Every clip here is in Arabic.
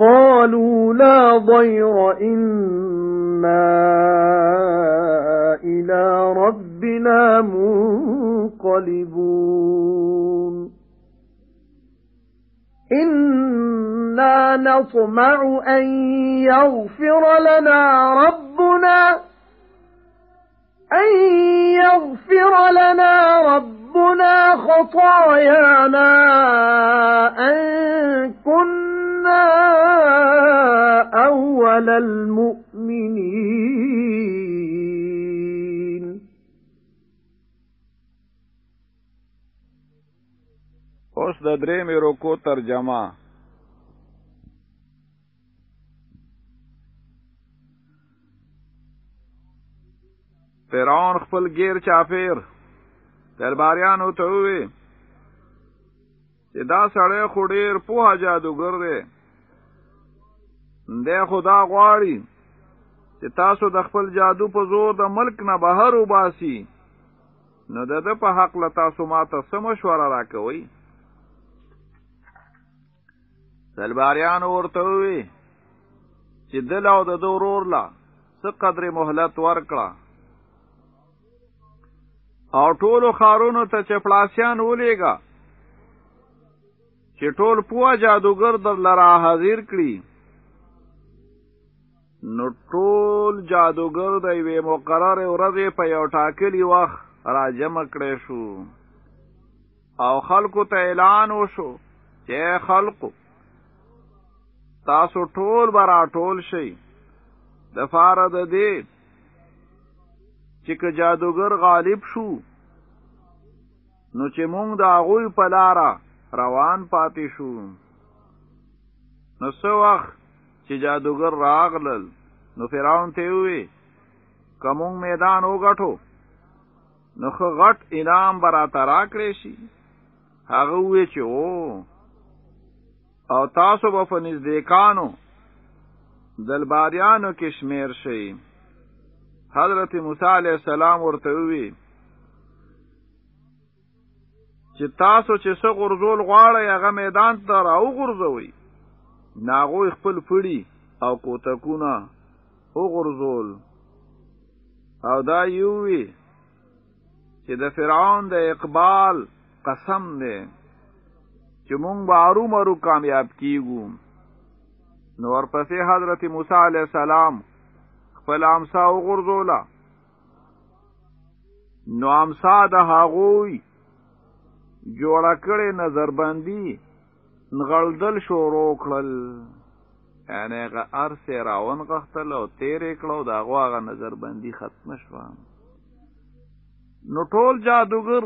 قَالُوا لَا ضَيْرَ إِنَّا إِلَى رَبِّنَا مُنقَلِبُونَ. إِنَّا نَطْمَعُ أَن يَغْفِرَ لَنَا رَبُّنَا أَن يَغْفِرَ لَنَا رَبُّنَا خَطَايَانَا أَن كُنَّا أَوَّلَ الْمُؤْمِنِينَ. اوس د درې مې روکو ترجمه. فرعون خپل غیر چافیر درباریانو ته وی چې دا سړی خو ډیر پوها جادوګر دی. دی خدا غواړي چې تاسو د خپل جادو په زور د ملک نه بهر وباسي. نو د ده په حق له تاسو ماته څه مشوره راکوئ؟ سلباریانو ورته وی چې دل او د دو ورور لا څه قدر مهلت ورکړه. او ټولو خارونو ته چپړاسیان ولېګا چې ټول پوها جادوګر در لرا حاضر کړي نو ټول جادوګر د یوې مقرره ورځې په یو ټاکلي وخت را جمع کړی شو. او خلکو ته اعلان وشو چې خلکو تاسو ټول برا ټول شي د فار د دې چې که جادوګر غالب شو نو چې مونږ د هغوی په لاره روان پاتې شو. نو څه وخت چې جادوګر راغلل نو فرعون ته وی کوم میدان وګټو نو خو غټ انعام براته راکړې شي. هغه وی چې او او تاسو په نزدېکانو دلباریانو کې شمیر شي حضرت موسی علیہ السلام ورته وی چې تاسو چې څو غرزول غواړئ هغه میدان ته راو غرزوي ناغوی خپل پړي او کوتکونه او غرزول او دا یووی چې د فرعون د اقبال قسم دی چې مونږ به ارو مرو کامیاب کیږو. نو ورپسې حضرت موسی علیہ السلام خپل امسا وغورځوله. نو امسا د هغوی جوړه کړې نظربندي نغړدل شروع کړل. یعنی هغه ارسه راون غختل او تیرې کړو دا هغه نظربندي ختم شو نو ټول جادوګر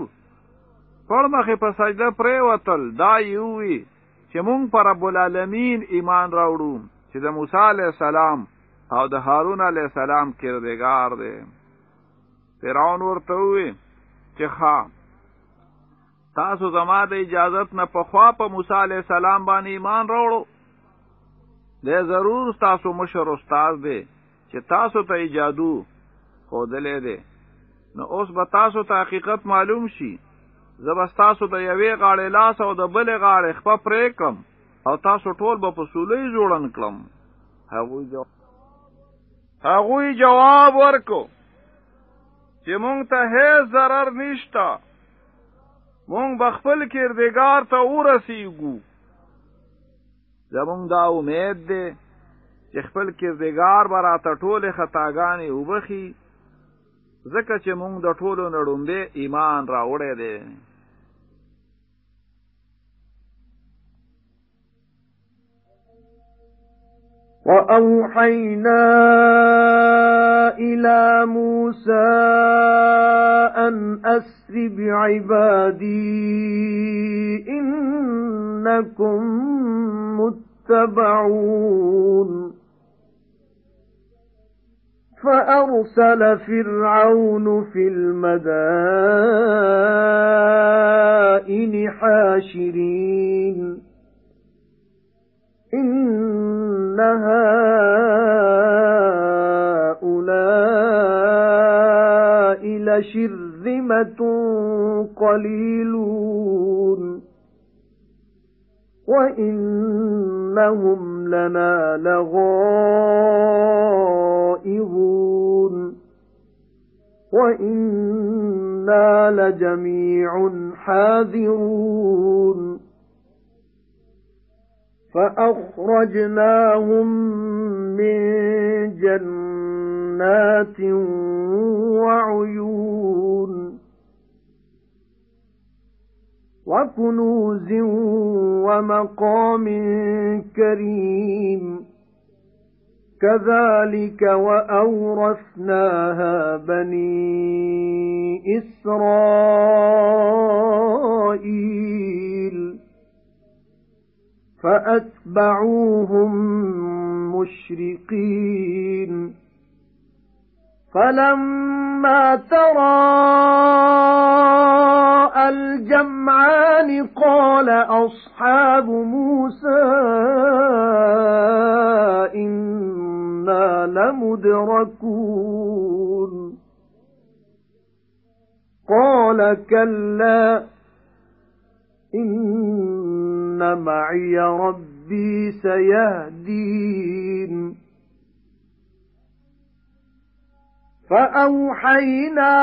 پړ مخې په سجده پرې وتل دا یووي چې مونږ پر رب العالمین ایمان راوړو چې د موسی علیہ السلام او د هارون علی السلام کردګار دی. فرعون ورته وی چې ښا تاسو زما د اجازت نه په خوا په موسی علیہ السلام باندې ایمان راوړو. دې ضرور تاسو مشر استاد دی چې تاسو ته جادو خودلې دی. نو اوس به تاسو ته حقیقت معلوم شي. زبستاسو د یوې غاړې لاس او د بلې غاړې خپه پرې کړم او تاسو ټول به په سولې جوړن کړم. هغوی جواب هغوی جواب ورکو چې مونږ ته هیڅ ضرر نشته مونږ بخپل کردگار ته ورسیږو. زمونږ دا امید دی چې خپل کردگار به راته ټولې خطاګانې وبخي ځکه چې مونږ د ټولو نړومبه ایمان راوړی دی وَأَوْحَيْنَا إِلَى مُوسَى أَنْ أَسْرِ بِعِبَادِي إِنَّكُمْ مُتَّبَعُونَ. فَأَرْسَلَ فِرْعَوْنُ فِي الْمَدَائِنِ حَاشِرِينَ. إِنَّ هَؤُلَاءِ لَشِرْذِمَةٌ قَلِيلُونَ. وَإِنَّهُمْ لَنَا لَغَائِظُونَ وَإِنَّا لَجَمِيعٌ حَاذِرُونَ. فَأَخْرَجْنَاهُمْ مِنْ جَنَّاتٍ وَعُيُونٍ وَكُنُوزٍ وَمَقَامٍ كَرِيمٍ كَذَلِكَ وَأَوْرَثْنَاهَا بَنِي إِسْرَائِيلَ فَأَتْبَعُوهُم مُشْرِقِينَ. فَلَمَّا تَرَاءى الْجَمْعَانِ قَالَ أَصْحَابُ مُوسَى إِنَّا لَمُدْرَكُونَ. قَالَ كَلَّا إِنَّ مَعِيَ رَبِّي سَيَهْدِينِ. فَأَوْحَيْنَا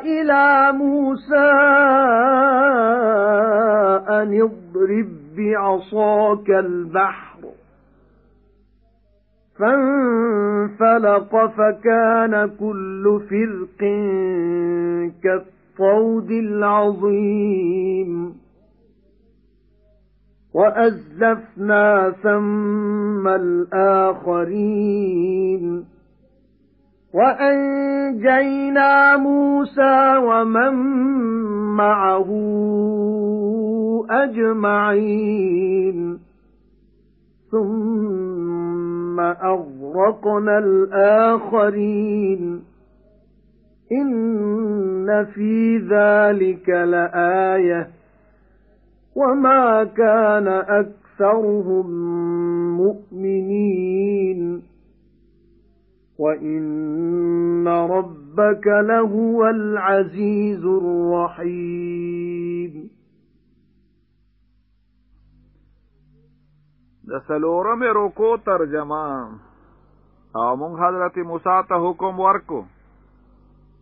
إِلَى مُوسَى أَنِ اضْرِب بِّعَصَاكَ الْبَحْرَ فَانفَلَقَ فَكَانَ كُلُّ فِرْقٍ كَالطَّوْدِ الْعَظِيمِ. وَأَزْلَفْنَا ثَمَّ الْآخَرِينَ. وَأَنجَيْنَا مُوسَى وَمَن مَّعَهُ أَجْمَعِينَ. ثُمَّ أَغْرَقْنَا الْآخَرِينَ. إِنَّ فِي ذَلِكَ لَآيَةً. وَمَا كَانَ أَكْثَرُهُم مُؤْمِنِينَ وَإِنَّ رَبَّكَ لَهُوَ الْعَزِيزُ الرَّحِيمُ د سلورم روکو ترجمه. أو مونږ حضرت موسی ته حکم ورکو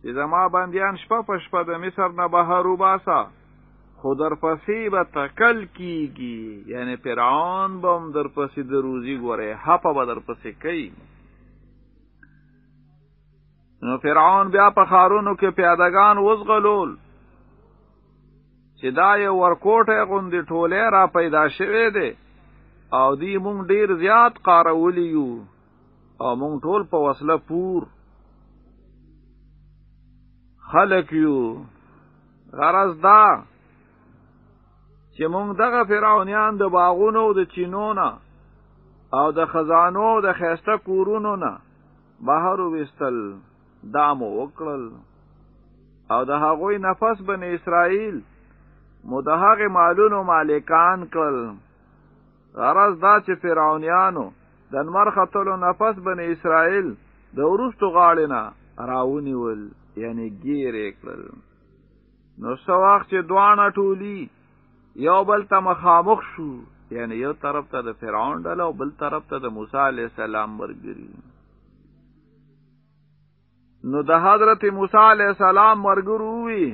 چې زما بندیان شپه په شپه د مصر نه بهر وباسا خو در پسې به تکل کیږي. یعنی فرعون بم در پسې د روزي ګوره هپه به در پسې کوي. نو فرعون بیا په خارونو کې پیادگان وزغلول چې دا یو ورکوټه غوندې ټوله را پیدا شوه دی او دی مونږ ډیر زیات قارولی یو. او مونږ ټول په وسله پور. خلق یو. غرض دا چې مونږ دغه فرعونیان د باغونو او د چینونو او د خزانو د خيسته کورونو نه بهر وستل دامو وکړل. او د هغوی نفس بن اسرائیل مو د هغه مالونو مالکان کړل. غرض دا چې فرعونیانو د نمر خطلو نفس بن اسرائیل د ورستو غاړینا راونیول یعنی ګیرې کړل. نو وخت چې دوانه ټولی یو بل ته مخامخ شو. یعنی یو طرف ته د فرعون ډله او بل طرف ته د موسی علی السلام ورګری نو د حضرت موسی علی السلام مرګرو وی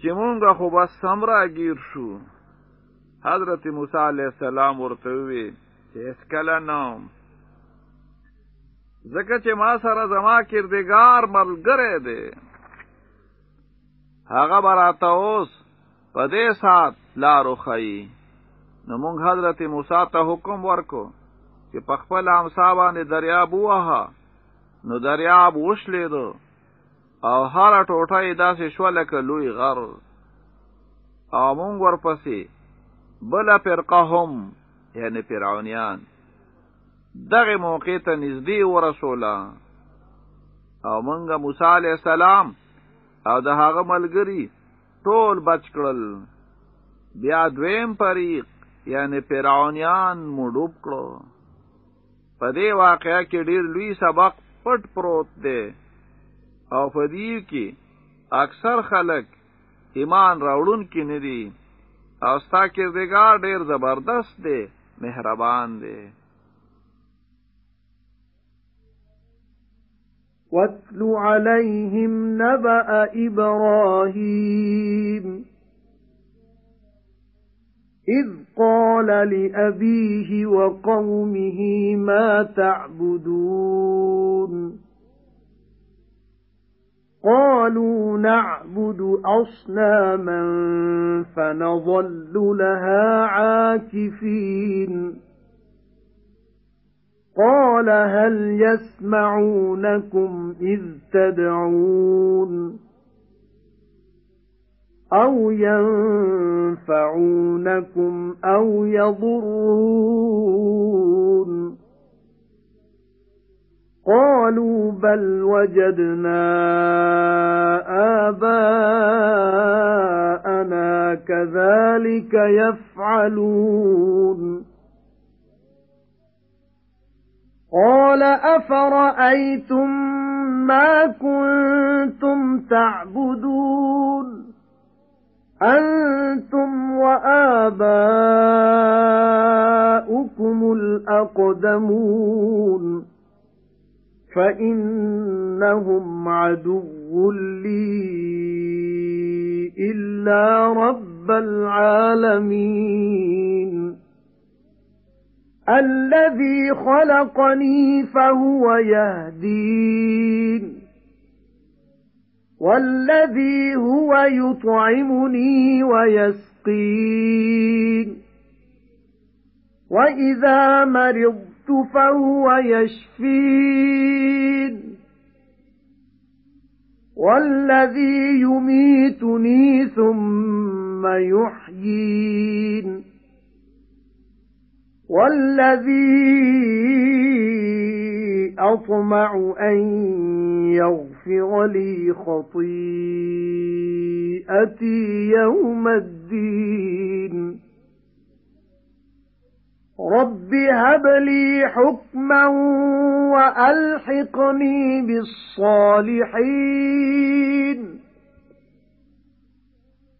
چې مونږه خو بس سمرا گیر شو. حضرت موسی علی السلام ورته وی چې اسکل نام زکه چې ما سره زما کردگار ملګری دی. هغه براته اوس په دې سات لارو خی نو مونږ حضرت موسی ته حکم ورکو چې په خپل امسا باندې دریاب وها نو دریاب وشلیدو او هر ټوټه یې داسې شو لکه لوی غر. او مونږ ورپسې بل فرقه هم یعنی فرعونیان دغه موقع ته نږدې ورسوله. او مونږه موسی علی السلام او د هغه ملګری ټول بچ کړل. بیا دویم فریق یعنی فرعونیان مډوب کړو په دې واقعیا کې ډیر لوی سبق پټ پروت دی. او په دې کې اکثر خلک ایمان راوړون کې نه دي. او ستا کردگار ډیر زبردست دی مهربان دی وَاتْلُ عَلَيْهِمْ نَبَأَ إِبْرَاهِيمَ. إِذْ قَالَ لِأَبِيهِ وَقَوْمِهِ مَا تَعْبُدُونَ؟ قَالُوا نَعْبُدُ أَصْنَامًا فَنَظَلُّ لَهَا عَاكِفِينَ. قَالَ هَلْ يَسْمَعُونَكُمْ إِذْ تَدْعُونَ أَوْ يَنفَعُونَكُمْ أَوْ يَضُرُّونَ قَالُوا بَلْ وَجَدْنَا آبَاءَنَا كَذَلِكَ يَفْعَلُونَ قَالَ أَفَرَأَيْتُم مَّا كُنتُمْ تَعْبُدُونَ أَنتُمْ وَآبَاؤُكُمُ الْأَقْدَمُونَ فَإِنَّهُمْ عَدُوٌّ لِّي إِلَّا رَبَّ الْعَالَمِينَ الَّذِي خَلَقَنِي فَهُوَ يَهْدِينِ. وَالَّذِي هُوَ يُطْعِمُنِي وَيَسْقِينِ. وَإِذَا مَرِضْتُ فَهُوَ يَشْفِينِ. وَالَّذِي يُمِيتُنِي ثُمَّ يُحْيِينِ. وَالَّذِي أَطْمَعُ أَن يَغْفِرَ لِي خَطِيئَتِي يَوْمَ الدِّينِ. رَبِّ هَبْ لِي حُكْمًا وَأَلْحِقْنِي بِالصَّالِحِينَ.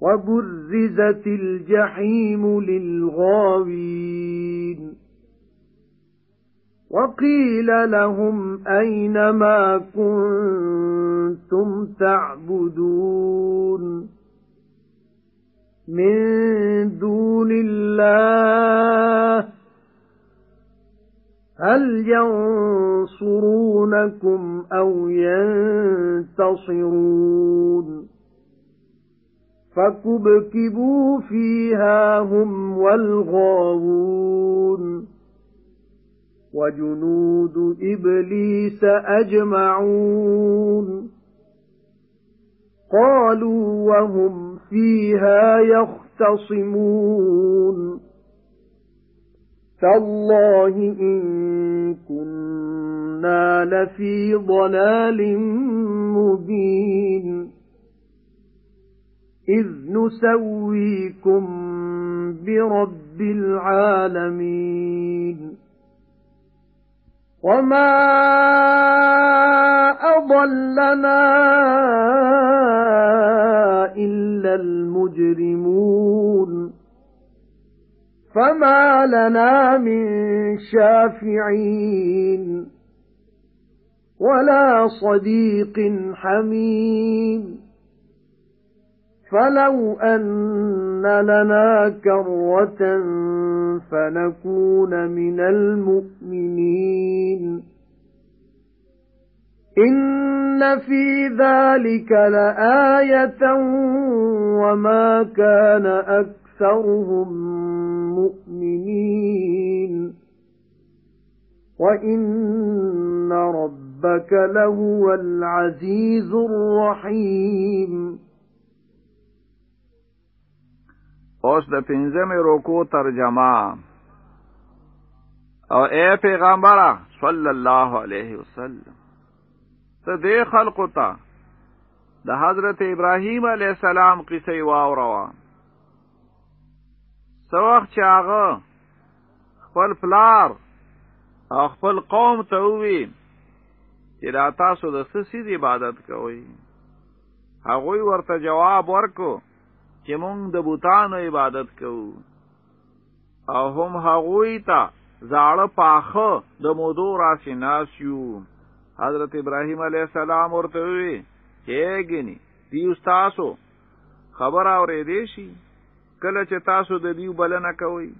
وَبُرِّزَتِ الْجَحِيمُ لِلْغَاوِينَ. وَقِيلَ لَهُمْ أَيْنَ مَا كُنتُمْ تَعْبُدُونَ. مِن دُونِ اللَّهِ هَلْ يَنصُرُونَكُمْ أَوْ يَنتَصِرُونَ؟ فَكُبْكِبُوا فِيهَا هُمْ وَالْغَاوُونَ. وَجُنُودُ إِبْلِيسَ أَجْمَعُونَ. قَالُوا وَهُمْ فِيهَا يَخْتَصِمُونَ. تَاللَّهِ إِن كُنَّا لَفِي ضَلَالٍ مُبِينٍ. إِذْ نُسَوِّيكُم بِرَبِّ الْعَالَمِينَ. وَمَا أَضَلَّنَا إِلَّا الْمُجْرِمُونَ. فَمَا لَنَا مِن شَافِعِينَ وَلَا صَدِيقٍ حَمِيمٍ فَلَوْ أَنَّ لَنَا كَرَّةً فَنَكُونَ مِنَ الْمُؤْمِنِينَ إِنَّ فِي ذَلِكَ لَآيَةً وَمَا كَانَ أَكْثَرُهُم مُؤْمِنِينَ وَإِنَّ رَبَّكَ لَهُوَ الْعَزِيزُ الرَّحِيمُ. اوس د پنځمې روکو ترجمه. أو اے پیغمبره صلی الله علیه وسلم ته دې خلقو ته د حضرت ابراهیم علیه السلام قصې واوروا سو وخت چې هغه خپل پلار او خپل قوم ته وی چې دا تاسو د سسید عبادت کوئ؟ هغه ورته جواب ورکو چې مونږ د بوتانو عبادت کوو. او هم هغوی ته زاړه پاخه د مودو راشي ناسیو. حضرت ابراهیم علیه السلام ورته وی چې ګنی دیو تاسو خبر اورې دی شي کله چې تاسو د دیو بلنه کوي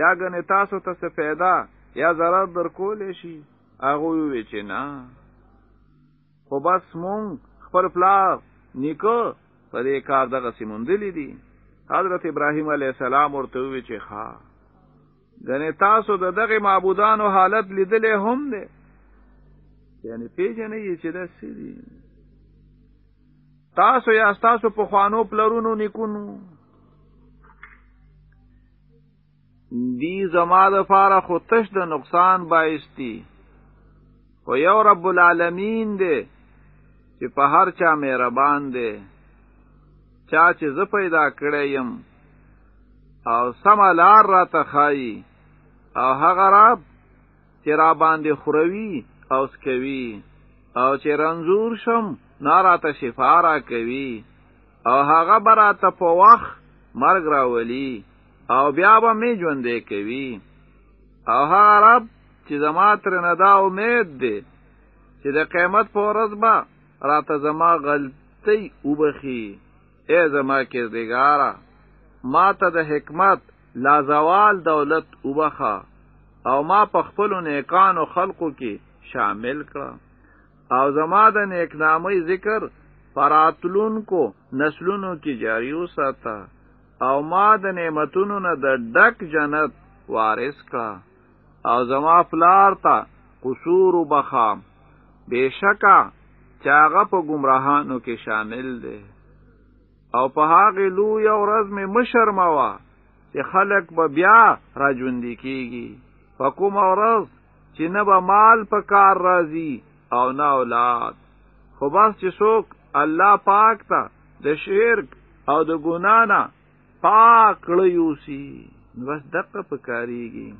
یا ګنې تاسو ته څه پیدا یا zarar در کولې شي؟ هغه وی چې نه. خو بس مونږ خپل پلار نیکو په دې کار دغه سیموندلې دي. حضرت ابراهیم علی السلام ورته وی چې ښا. غنه تاسو د دغه معبودانو حالت لیدلې هم ده یعنی پیژنې چې دا سړي تاسو یا تاسو په خوانو پلرونو نکونو دی زما د فاره خو تش د نقصان باعث دي خو یو رب العالمین دی چې په هر چا مهربان دی. چا چې زه پیدا کړی يم او سم لار را تخایي او هغه رب چې را باندې خوروي او سکوي او چې رنزور شم ناراته شفا را کوي او هغه براته په وخت مرګ راولي او بیا به می ژوندې کوي. او هغه رب چې زما تر نه دا امید دی چې د قیامت په ورځ به راته زما غلطي وبخي اے زما کې دیګارا ما ته د حکمت لازوال دولت وبخا او ما په خپل نیکانو خلقو کې شامل کړه. او زما د نیکنامي ذکر فراتلون کو نسلونو کې جاری وساته او ما د نعمتونو نه د ډک جنت وارث کړه. او زما فلار ته قصور وبخا بشکا چاغه په گمراهانو کې شامل دي او په هغه لوی ورځ می مشرموا چې خلق به بیا را ژوندې کیږي فکوم ورځ چې نه به مال په کار راځي او نه اولاد. خو بس چې څوک الله پاک ته د شرک او د ګنا نه پاک ليوسي بس دقه پکاريږي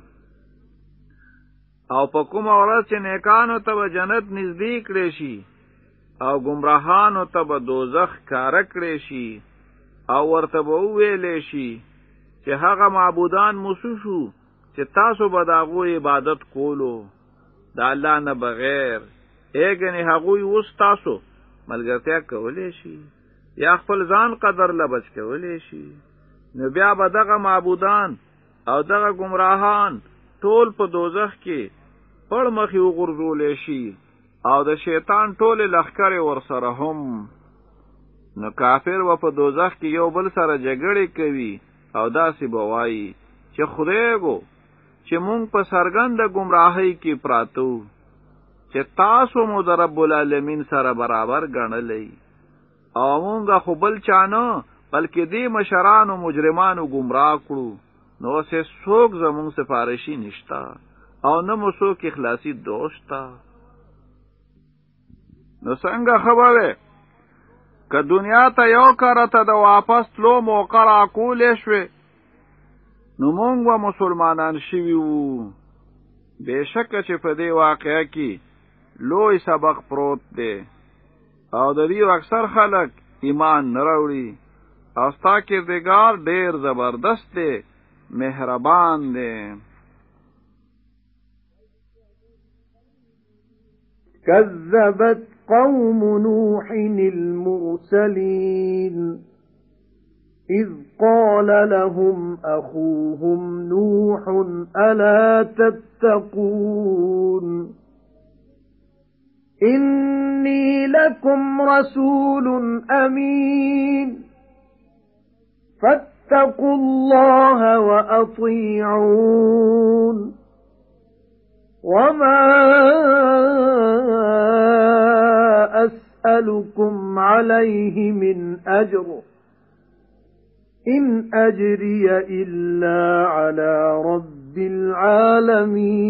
او په کوم ورځ چې نیکانو ته جنت نږدې کړي شي او گمراهانو ته به دوزخ کار کړی شي او ورته به ویلې شي چې هغه معبودان موسوشو چې تاسو به داغو عبادت کولو دا الله نه بغیر اګنې هغه اوس تاسو ملګرتیا کولې شي یا خپل ځان قدر لبچ کولې شي نو بیا به دغه معبودان او دغه گمراهان ټول په دوزخ کې پړ مخې وغورځولې شي او د شیطان ټول لخر ورسره هم. نو کافر و په دوزخ کې یو بل سره جګړې کوي او داسې بوایي چې خدای گو چې مونږ په سرګند گمراهۍ کې پراتو چې تاسو مو د رب العالمین سره برابر ګڼلې. او مونږه خو بل چانه بلکې دې مشرانو مجرمانو گمراه کړو. نو سه څوک زمونږ سفارشي نشتا او نه مو څوک اخلاصي دوستا. نو څنګه خبره که دنیا ته یو کرته د واپس تلو موقع را کولې شوې نو مونږ و مسلمانان شوي وو. بېشکه چې په دې واقعه کې لوی سبق پروت دی او د دې اکثر خلک ایمان نه راوړي أو ستا کردګار ډېر زبردست دی مهربان دی كَذَّبَتْ قَوْمُ نُوحٍ الْمُرْسَلِينَ. إِذْ قَالَ لَهُمْ أَخُوهُمْ نُوحٌ أَلَا تَتَّقُونَ؟ إِنِّي لَكُمْ رَسُولٌ أَمِينٌ. فَاتَّقُوا اللَّهَ وَأَطِيعُونِ وَمَا أَسْأَلُكُمْ عَلَيْهِ مِنْ أَجْرٍ إِنْ أَجْرِيَ إِلَّا عَلَى رَبِّ الْعَالَمِينَ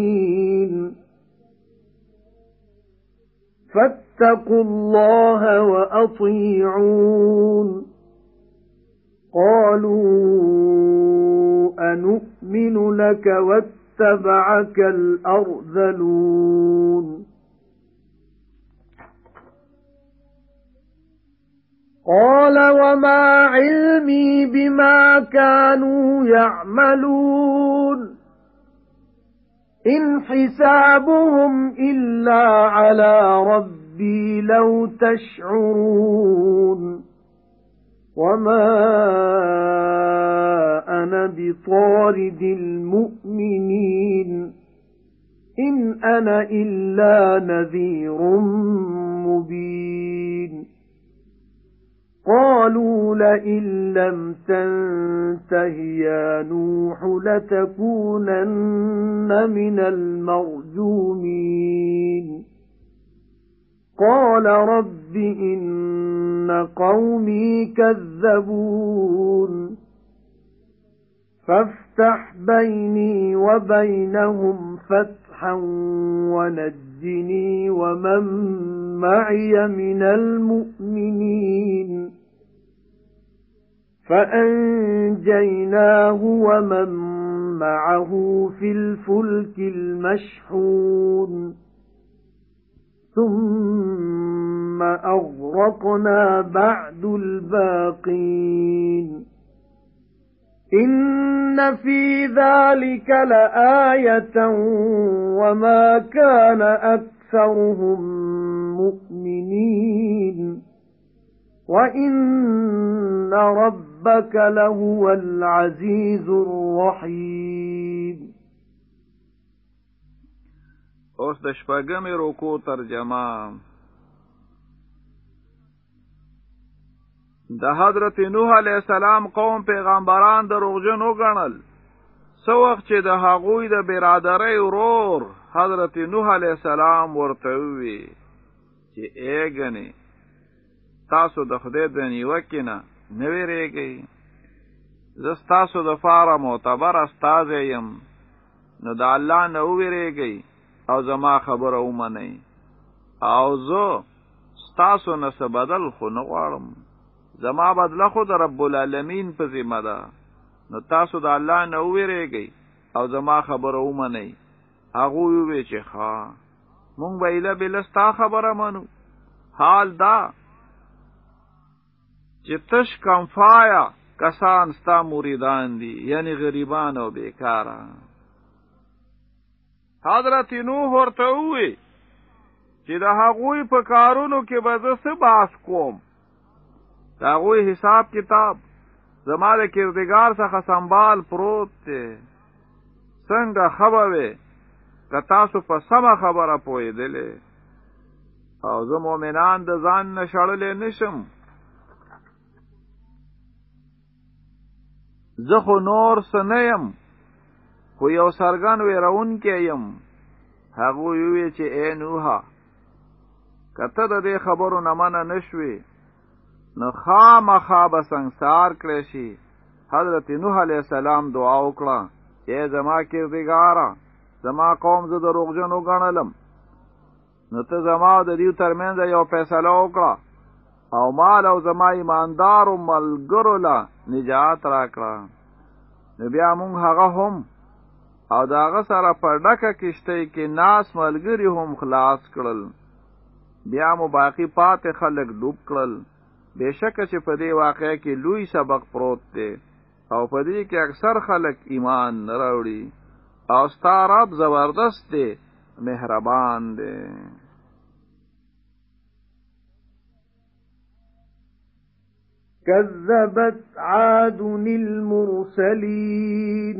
فَاتَّقُوا اللَّهَ وَأَطِيعُونِ قَالُوا أَنُؤْمِنُ لَكَ وَاتَّبَعَكَ الْأَرْذَلُونَ قَالَ وَمَا عِلْمِي بِمَا كَانُوا يَعْمَلُونَ إِنْ حِسَابُهُمْ إِلَّا عَلَى رَبِّي لَوْ تَشْعُرُونَ وَمَا أَنَا بِطَارِدِ الْمُؤْمِنِينَ إِنْ أَنَا إِلَّا نَذِيرٌ مُبِينٌ قَالُوا لَئِن لَّمْ تَنتَهِ يَا نُوحُ لَتَكُونَنَّ مِنَ الْمَرْجُومِينَ قَالَ رَبِّ إِنَّ قَوْمِي كَذَّبُونِ. فَافْتَحْ بَيْنِي وَبَيْنَهُمْ فَتْحًا وَنَجِّنِي وَمَن مَّعِيَ مِنَ الْمُؤْمِنِينَ. فَأَنجَيْنَاهُ وَمَن مَّعَهُ فِي الْفُلْكِ الْمَشْحُونِ. ثُمَّ أَغْرَقْنَا بَعْدُ الْبَاقِينَ إِنَّ فِي ذَلِكَ لَآيَةً وَمَا كَانَ أَكْثَرُهُم مُؤْمِنِينَ وَإِنَّ رَبَّكَ لَهُوَ الْعَزِيزُ الرَّحِيمُ اوس د شپږمې روکو ترجمه. د حضرت نوح علی السلام قوم پیغمبران دروغجن وګڼل سو وخت چې د هغوی د برادرۍ ورور حضرت نوح علی السلام ورته وی چې اګنی تاسو د خدای د نیوکې نه نه ویریږئ. زه ستاسو د فاره معتبر استاد یم. نو د الله نه ویریږئ او زما خبره ومنئ. او زه ستاسو نه څه بدل خو نه غواړم. زما بدله خو د رب العالمین په ذمہ ده. نو تاسو د الله نه ویریږئ او زما خبره ومنئ. هغه وی چې ښا مونږ به اله بلستا خبره منو. حال دا چې تش کمفایا کسان ستا مریدان دي یعنی غریبان او بیکارا حضرت نوح ورته وی چې د هغوی په کارونو کې به زه څه باس کوم. دا غوی حساب کتاب زما د کردگار څخه سنبال پروت دی. څنګه خبره که تاسو په سمه خبره پوهېدلې. او زه مؤمنان د ځان نشړلې نشم زه خو نور سنیم خو یو سرګن ویرون کې یم. هغه وی چې اے نوحه کته د دې خبرو نه منه نشوي نو خامخا به سنگسار کړی شي حضرت نوح علیہ السلام دعا وکړه چې زما کردګارا زما قوم زه دروغجن وګڼلم نو ته زما د دیو ترمنځ یو فیصله وکړه. او مال او زما ایماندار او ملګرو لا نجات راکړه. نو بیا مونږ هغه هم او داغه سره په ډکه کشتۍ کې ناس ملګری هم خلاص کړل. بیا مو باقی پاتې خلک ډوب کړل. بشک چې په دې واقعې کې لوی سبق پروت دی او په دې کې اکثر خلک ایمان نه راوړي. او ستارب زبردست دی مهربان دی. كذبت عاد المرسلين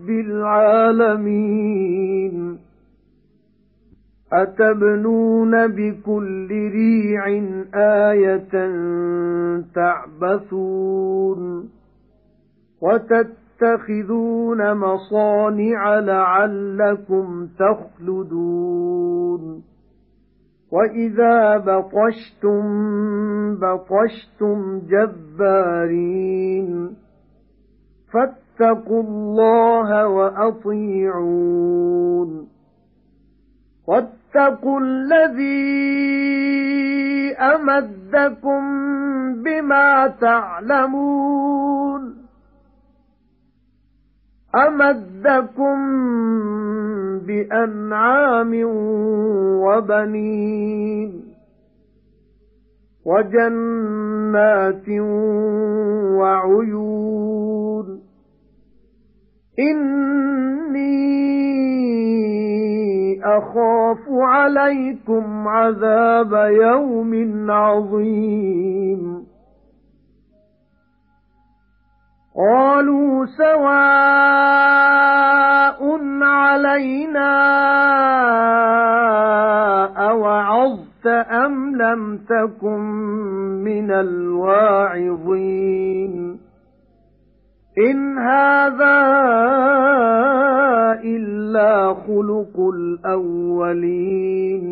رَبِّ الْعَالَمِينَ أَتَبْنُونَ بِكُلِّ رِيعٍ آيَةً تَعْبَثُونَ وَتَتَّخِذُونَ مَصَانِعَ لَعَلَّكُمْ تَخْلُدُونَ وَإِذَا بَطَشْتُمْ بَطَشْتُمْ جَبَّارِينَ فَاتَّقُوا اللَّهَ وَأَطِيعُونِ. وَاتَّقُوا الَّذِي أَمَدَّكُم بِمَا تَعْلَمُونَ. أَمَدَّكُم بِأَنْعَامٍ وَبَنِينَ وَجَنَّاتٍ وَعُيُونٍ. إِنِّي أَخَافُ عَلَيْكُمْ عَذَابَ يَوْمٍ عَظِيمٍ قَالُوا سَوَاءٌ عَلَيْنَا أَوَعَظْتَ أَمْ لَمْ تَكُن مِّنَ الْوَاعِظِينَ إِنْ هَذَا إِلَّا خُلُقُ الْأَوَّلِينَ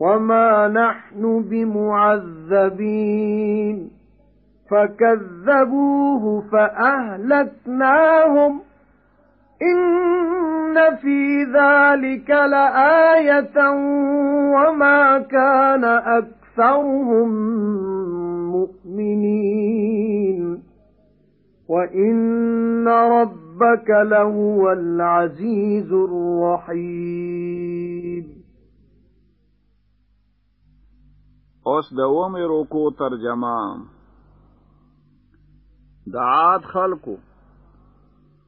وَمَا نَحْنُ بِمُعَذَّبِينَ فَكَذَّبُوهُ فَأَهْلَكْنَاهُمْ إِنَّ فِي ذَلِكَ لَآيَةً وَمَا كَانَ أَكْثَرُهُم مُؤْمِنِينَ وَإِنَّ رَبَّكَ لَهُوَ الْعَزِيزُ الرَّحِيمُ. اوس د اومه روکو ترجمه. د عاد خلکو.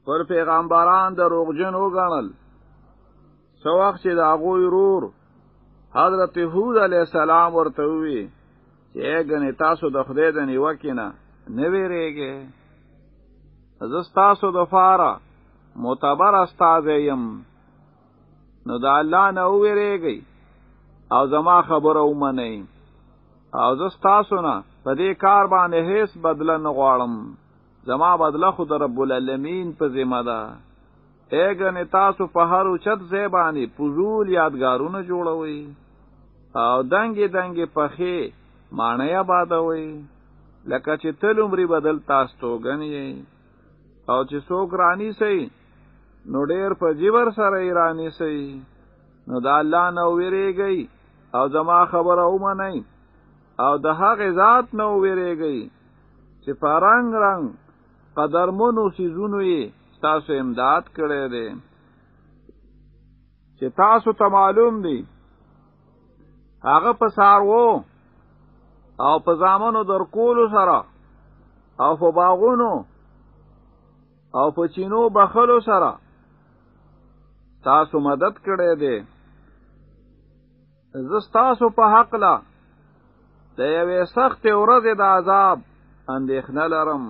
پر پیغمبران دروغجن وګڼل. سو وخت چې د هغوی رور حضرت هود علیہ السلام ورته وی چې ګنې تاسو د خدای د نیوکۍ نه نه ویریږئ. زستاسو د فارا معتبر استاد یم. نو د الله نه ویریږئ او زما خبره ومنئ. او زستاسو نه په دې کار باندې هیڅ بدل نه غواړم. زما بدله خو در رب العالمین په ذمہ ده. اګنه تاسو په هر اوچت ځای باندې پوزول یادګارونه جوړوي او دنګي دنګي پخې مانه آبادوي لکه چې تل عمرې بدل تاسو تو غني او چې څوک رانی سي نو ډېر په جیور سره ایرانی سي. نو د الله نو ویریږي او زما خبره ومنئ. او د هغه ذات نو ویریږي چې پرنګ رنگ قدرمنو سيزونو یې تاسو امداد کړی دی. چې تاسو ته معلوم دی هغه په سارو او په زامنو در کولو سره او په باغونو او په چینو بخلو سره. تاسو مدد کړی دی. زستاسو په حق لا. د یوې سخت ورځې د عذاب اندېښنه لرم